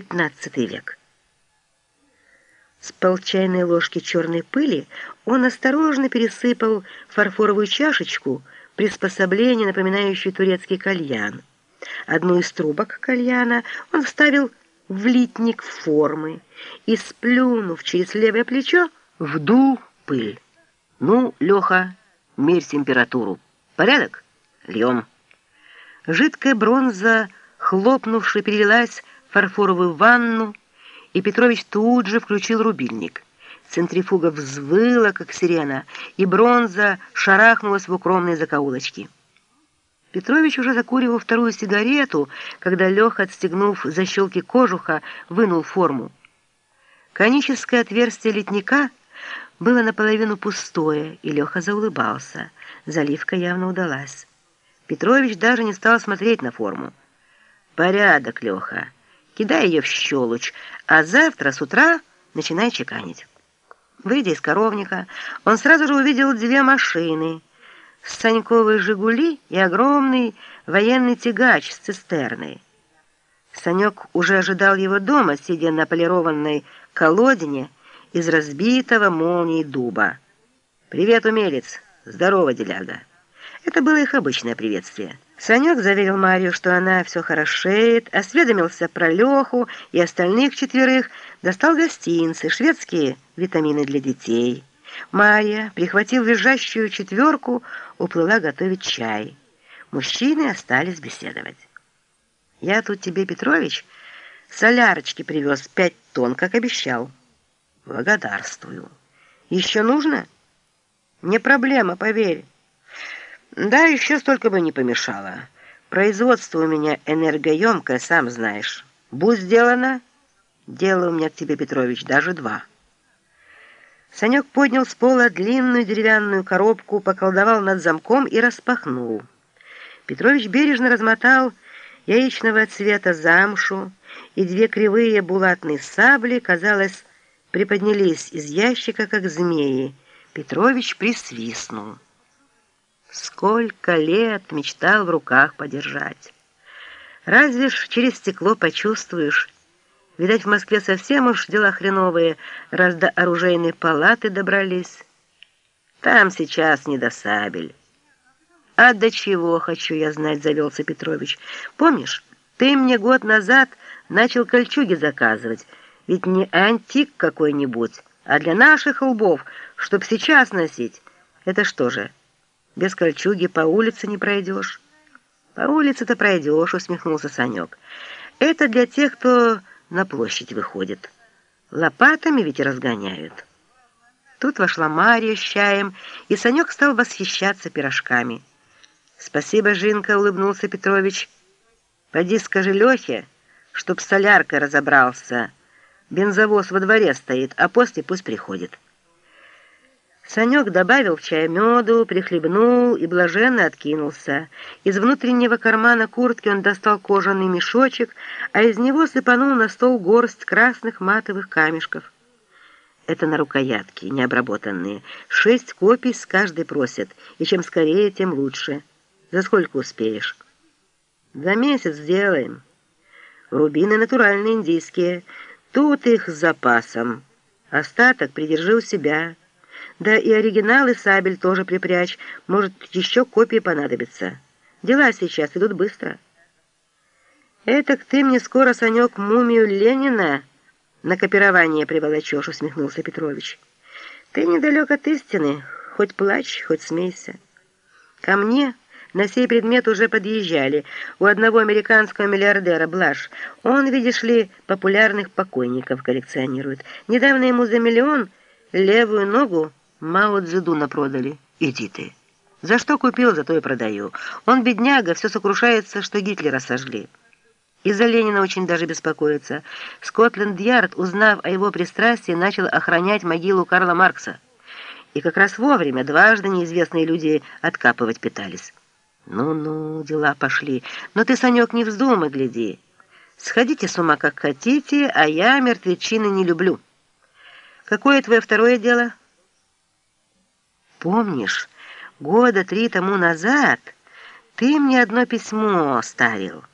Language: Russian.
XV век. С полчайной ложки черной пыли он осторожно пересыпал фарфоровую чашечку, приспособление, напоминающее турецкий кальян. Одну из трубок кальяна он вставил в литник формы и, сплюнув через левое плечо, вдул пыль. «Ну, Леха, мерь температуру. Порядок? Льем». Жидкая бронза, хлопнувши, перелилась фарфоровую ванну, и Петрович тут же включил рубильник. Центрифуга взвыла, как сирена, и бронза шарахнулась в укромные закоулочки. Петрович уже закуривал вторую сигарету, когда Леха, отстегнув защелки кожуха, вынул форму. Коническое отверстие литника было наполовину пустое, и Леха заулыбался. Заливка явно удалась. Петрович даже не стал смотреть на форму. «Порядок, Леха. Кидай ее в щелочь, а завтра с утра начинай чеканить». Выйдя из коровника, он сразу же увидел две машины — Саньковые «Жигули» и огромный военный тягач с цистерной. Санек уже ожидал его дома, сидя на полированной колодине из разбитого молнией дуба. «Привет, умелец! Здорово, деляга!» Это было их обычное приветствие. Санек заверил Марию, что она все хорошеет, осведомился про Леху и остальных четверых, достал гостинцы, шведские витамины для детей. Мария, прихватив визжащую четверку, уплыла готовить чай. Мужчины остались беседовать. «Я тут тебе, Петрович, солярочки привез пять тонн, как обещал». «Благодарствую. Еще нужно?» «Не проблема, поверь». «Да, еще столько бы не помешало. Производство у меня энергоемкое, сам знаешь. Будь сделано, дело у меня к тебе, Петрович, даже два». Санек поднял с пола длинную деревянную коробку, поколдовал над замком и распахнул. Петрович бережно размотал яичного цвета замшу, и две кривые булатные сабли, казалось, приподнялись из ящика, как змеи. Петрович присвистнул. Сколько лет мечтал в руках подержать. Разве ж через стекло почувствуешь, Видать, в Москве совсем уж дела хреновые, раз до оружейной палаты добрались. Там сейчас не до сабель. А до чего, хочу я знать, завелся Петрович. Помнишь, ты мне год назад начал кольчуги заказывать, ведь не антик какой-нибудь, а для наших лбов, чтоб сейчас носить. Это что же, без кольчуги по улице не пройдешь? По улице-то пройдешь, усмехнулся Санек. Это для тех, кто на площадь выходит. Лопатами ведь разгоняют. Тут вошла Мария с чаем, и Санек стал восхищаться пирожками. «Спасибо, Жинка», — улыбнулся Петрович. «Поди скажи Лехе, чтоб соляркой разобрался. Бензовоз во дворе стоит, а после пусть приходит». Санек добавил в чай меду, прихлебнул и блаженно откинулся. Из внутреннего кармана куртки он достал кожаный мешочек, а из него сыпанул на стол горсть красных матовых камешков. Это на рукоятке, необработанные. Шесть копий с каждой просят, и чем скорее, тем лучше. За сколько успеешь? За месяц сделаем. Рубины натуральные индийские. Тут их с запасом. Остаток придержи у себя. Да и оригиналы сабель тоже припрячь, может, еще копии понадобятся. Дела сейчас идут быстро. «Этак ты мне скоро, Санек, мумию Ленина на копирование приволочешь», — усмехнулся Петрович. «Ты недалек от истины, хоть плачь, хоть смейся. Ко мне...» На сей предмет уже подъезжали. У одного американского миллиардера Блаш. Он, видишь ли, популярных покойников коллекционирует. Недавно ему за миллион левую ногу Мао Цзэдуна продали. Иди ты. За что купил, за то и продаю. Он, бедняга, все сокрушается, что Гитлера сожгли. И за Ленина очень даже беспокоится. Скотленд-Ярд, узнав о его пристрастии, начал охранять могилу Карла Маркса. И как раз вовремя дважды неизвестные люди откапывать пытались. Ну-ну, дела пошли. Но ты, Санек, не вздумай, гляди. Сходите с ума как хотите, а я мертвечины не люблю. Какое твое второе дело?» Помнишь, года три тому назад ты мне одно письмо оставил?»